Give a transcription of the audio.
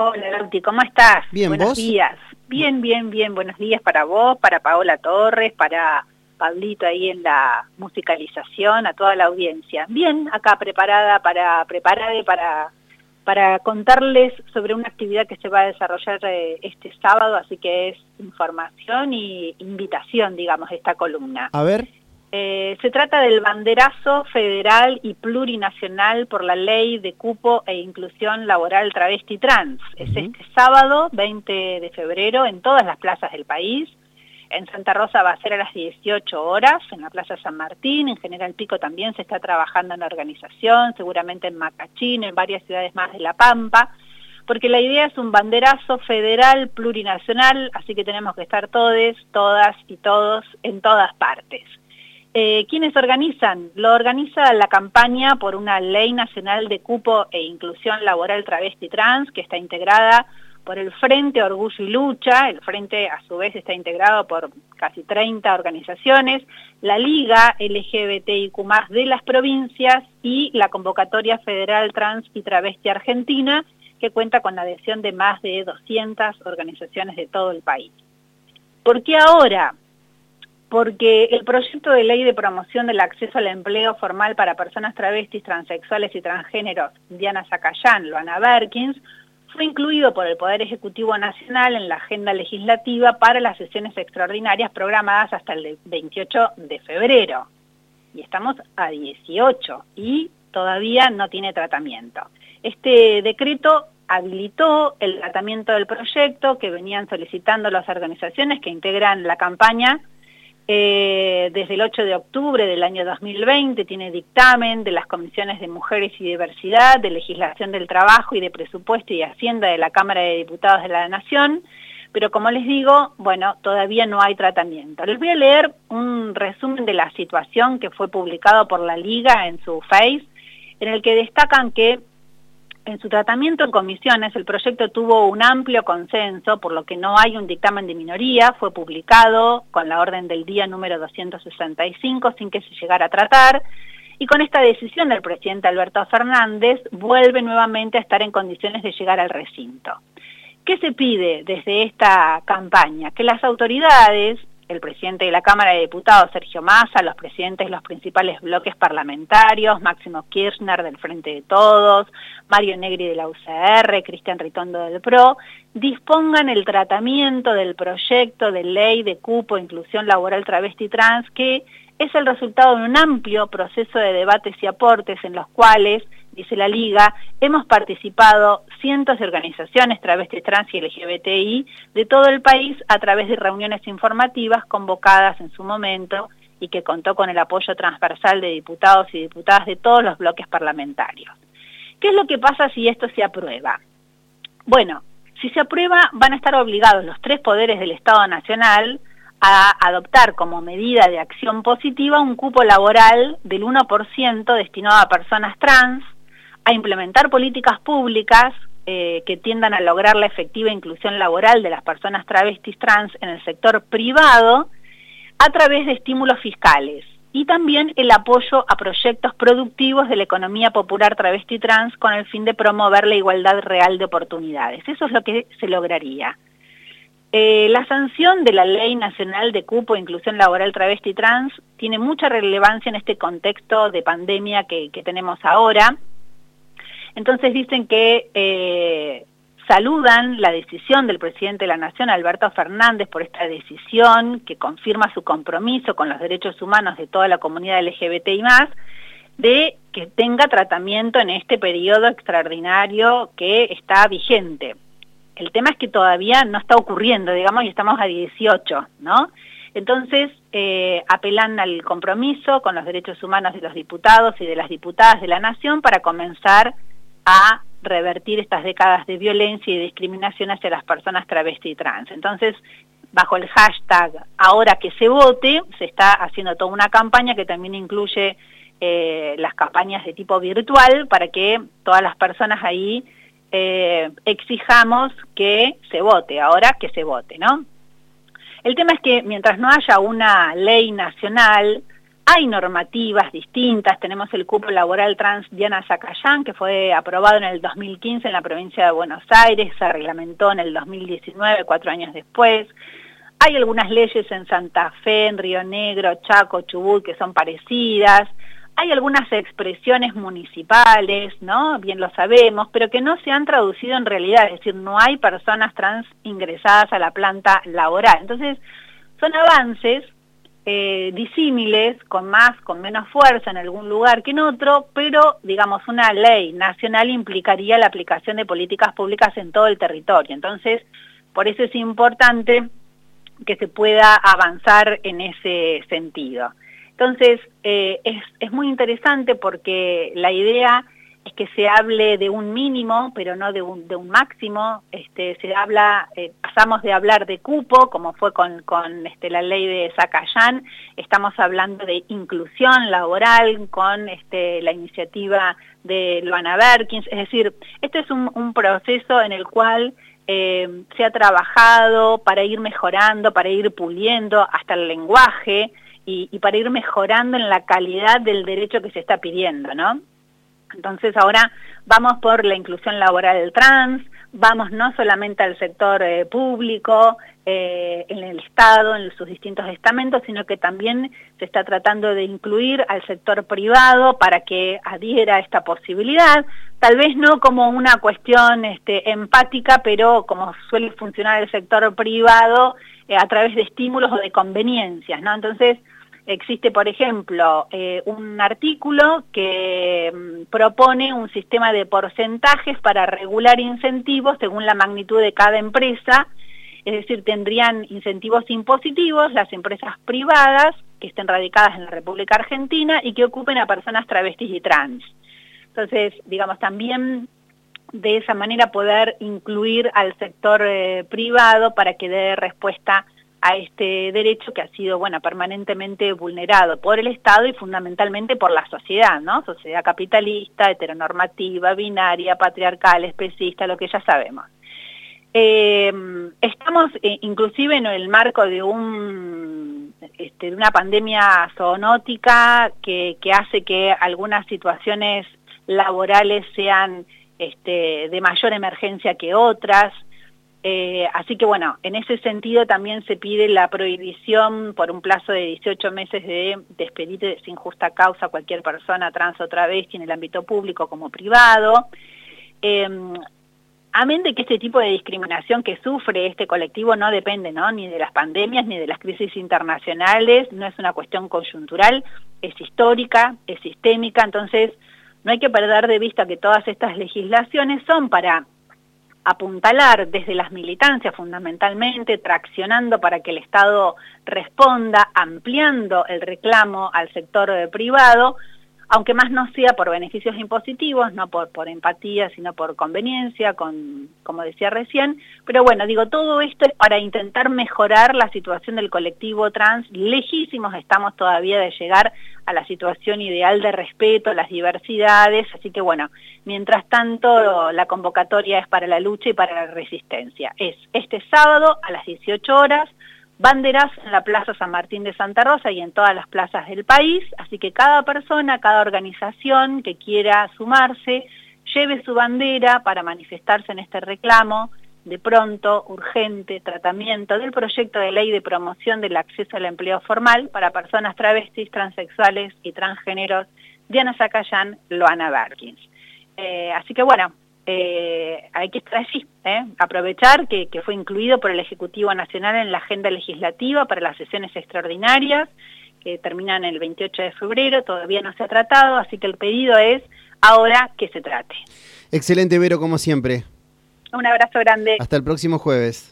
Hola, Lauti, ¿cómo estás? Bien, Buenos ¿vos? días. Bien, bien, bien. Buenos días para vos, para Paola Torres, para Pablito ahí en la musicalización, a toda la audiencia. Bien, acá preparada para preparada para para contarles sobre una actividad que se va a desarrollar eh, este sábado, así que es información y invitación, digamos, esta columna. A ver. Eh, se trata del banderazo federal y plurinacional por la ley de cupo e inclusión laboral travesti trans. Es este sábado, 20 de febrero, en todas las plazas del país. En Santa Rosa va a ser a las 18 horas, en la Plaza San Martín, en General Pico también se está trabajando en organización, seguramente en Macachín, en varias ciudades más de La Pampa, porque la idea es un banderazo federal plurinacional, así que tenemos que estar todes, todas y todos en todas partes. Eh, ¿Quiénes organizan? Lo organiza la campaña por una ley nacional de cupo e inclusión laboral travesti trans que está integrada por el Frente Orgullo y Lucha, el Frente a su vez está integrado por casi 30 organizaciones, la Liga LGBTIQ+, de las provincias y la Convocatoria Federal Trans y Travesti Argentina, que cuenta con la adhesión de más de 200 organizaciones de todo el país. ¿Por qué ahora? Porque el proyecto de ley de promoción del acceso al empleo formal para personas travestis, transexuales y transgéneros, Diana Zacayán, Loana Berkins, fue incluido por el Poder Ejecutivo Nacional en la agenda legislativa para las sesiones extraordinarias programadas hasta el 28 de febrero. Y estamos a 18 y todavía no tiene tratamiento. Este decreto habilitó el tratamiento del proyecto que venían solicitando las organizaciones que integran la campaña eh, desde el 8 de octubre del año 2020, tiene dictamen de las comisiones de Mujeres y Diversidad, de Legislación del Trabajo y de Presupuesto y Hacienda de la Cámara de Diputados de la Nación, pero como les digo, bueno, todavía no hay tratamiento. Les voy a leer un resumen de la situación que fue publicado por la Liga en su Face, en el que destacan que en su tratamiento en comisiones el proyecto tuvo un amplio consenso, por lo que no hay un dictamen de minoría, fue publicado con la orden del día número 265 sin que se llegara a tratar, y con esta decisión del presidente Alberto Fernández vuelve nuevamente a estar en condiciones de llegar al recinto. ¿Qué se pide desde esta campaña? Que las autoridades, el presidente de la Cámara de Diputados, Sergio Massa, los presidentes de los principales bloques parlamentarios, Máximo Kirchner del Frente de Todos, Mario Negri de la UCR, Cristian Ritondo del PRO, dispongan el tratamiento del proyecto de ley de cupo inclusión laboral travesti trans que es el resultado de un amplio proceso de debates y aportes en los cuales, dice la Liga, hemos participado cientos de organizaciones travestis trans y LGBTI de todo el país a través de reuniones informativas convocadas en su momento y que contó con el apoyo transversal de diputados y diputadas de todos los bloques parlamentarios. ¿Qué es lo que pasa si esto se aprueba? Bueno, si se aprueba van a estar obligados los tres poderes del Estado Nacional a adoptar como medida de acción positiva un cupo laboral del 1% destinado a personas trans, a implementar políticas públicas eh, que tiendan a lograr la efectiva inclusión laboral de las personas travestis trans en el sector privado a través de estímulos fiscales y también el apoyo a proyectos productivos de la economía popular travesti trans con el fin de promover la igualdad real de oportunidades. Eso es lo que se lograría. Eh, la sanción de la Ley Nacional de Cupo e Inclusión Laboral Travesti Trans tiene mucha relevancia en este contexto de pandemia que, que tenemos ahora. Entonces dicen que eh, saludan la decisión del presidente de la Nación, Alberto Fernández, por esta decisión que confirma su compromiso con los derechos humanos de toda la comunidad LGBT y más, de que tenga tratamiento en este periodo extraordinario que está vigente. El tema es que todavía no está ocurriendo, digamos, y estamos a 18, ¿no? Entonces, eh, apelan al compromiso con los derechos humanos de los diputados y de las diputadas de la Nación para comenzar a revertir estas décadas de violencia y discriminación hacia las personas travesti y trans. Entonces, bajo el hashtag ahora que se vote, se está haciendo toda una campaña que también incluye eh, las campañas de tipo virtual para que todas las personas ahí eh, exijamos que se vote, ahora que se vote, ¿no? El tema es que mientras no haya una ley nacional, hay normativas distintas, tenemos el cupo laboral trans Diana Zacayán, que fue aprobado en el 2015 en la provincia de Buenos Aires, se reglamentó en el 2019, cuatro años después. Hay algunas leyes en Santa Fe, en Río Negro, Chaco, Chubut, que son parecidas. Hay algunas expresiones municipales, ¿no? Bien lo sabemos, pero que no se han traducido en realidad, es decir, no hay personas trans ingresadas a la planta laboral. Entonces, son avances eh, disímiles, con más, con menos fuerza en algún lugar que en otro, pero digamos una ley nacional implicaría la aplicación de políticas públicas en todo el territorio. Entonces, por eso es importante que se pueda avanzar en ese sentido. Entonces, eh, es, es muy interesante porque la idea que se hable de un mínimo, pero no de un, de un máximo, este, se habla, eh, pasamos de hablar de cupo, como fue con, con este, la ley de Zacayán, estamos hablando de inclusión laboral con este, la iniciativa de Luana Berkins, es decir, este es un, un proceso en el cual eh, se ha trabajado para ir mejorando, para ir puliendo hasta el lenguaje y, y para ir mejorando en la calidad del derecho que se está pidiendo, ¿no? Entonces ahora vamos por la inclusión laboral trans, vamos no solamente al sector eh, público, eh, en el Estado, en sus distintos estamentos, sino que también se está tratando de incluir al sector privado para que adhiera a esta posibilidad, tal vez no como una cuestión este, empática, pero como suele funcionar el sector privado eh, a través de estímulos o de conveniencias, ¿no? Entonces, existe, por ejemplo, eh, un artículo que mm, propone un sistema de porcentajes para regular incentivos según la magnitud de cada empresa, es decir, tendrían incentivos impositivos las empresas privadas que estén radicadas en la República Argentina y que ocupen a personas travestis y trans. Entonces, digamos, también de esa manera poder incluir al sector eh, privado para que dé respuesta a este derecho que ha sido, bueno, permanentemente vulnerado por el Estado y fundamentalmente por la sociedad, ¿no? Sociedad capitalista, heteronormativa, binaria, patriarcal, especista, lo que ya sabemos. Eh, estamos eh, inclusive en el marco de un este, una pandemia zoonótica que, que hace que algunas situaciones laborales sean este, de mayor emergencia que otras, eh, así que bueno, en ese sentido también se pide la prohibición por un plazo de 18 meses de despedir sin justa causa a cualquier persona trans o travesti en el ámbito público como privado. Eh, amén de que este tipo de discriminación que sufre este colectivo no depende ¿no? ni de las pandemias ni de las crisis internacionales, no es una cuestión coyuntural, es histórica, es sistémica, entonces no hay que perder de vista que todas estas legislaciones son para apuntalar desde las militancias fundamentalmente, traccionando para que el Estado responda, ampliando el reclamo al sector eh, privado, aunque más no sea por beneficios impositivos, no por, empatía, sino por conveniencia, con, como decía recién. Pero bueno, digo, todo esto es para intentar mejorar la situación del colectivo trans. Lejísimos estamos todavía de llegar a la situación ideal de respeto a las diversidades, así que bueno, mientras tanto la convocatoria es para la lucha y para la resistencia. Es este sábado a las 18 horas, banderas en la Plaza San Martín de Santa Rosa y en todas las plazas del país, así que cada persona, cada organización que quiera sumarse, lleve su bandera para manifestarse en este reclamo de pronto, urgente, tratamiento del proyecto de ley de promoción del acceso al empleo formal para personas travestis, transexuales y transgéneros, Diana Zacayán, Loana Barkins. Eh, así que bueno, eh, hay que estar allí, ¿eh? aprovechar que, fue incluido por el Ejecutivo Nacional en la agenda legislativa para las sesiones extraordinarias que terminan el 28 de febrero, todavía no se ha tratado, así que el pedido es ahora que se trate. Excelente, Vero, como siempre. Un abrazo grande. Hasta el próximo jueves.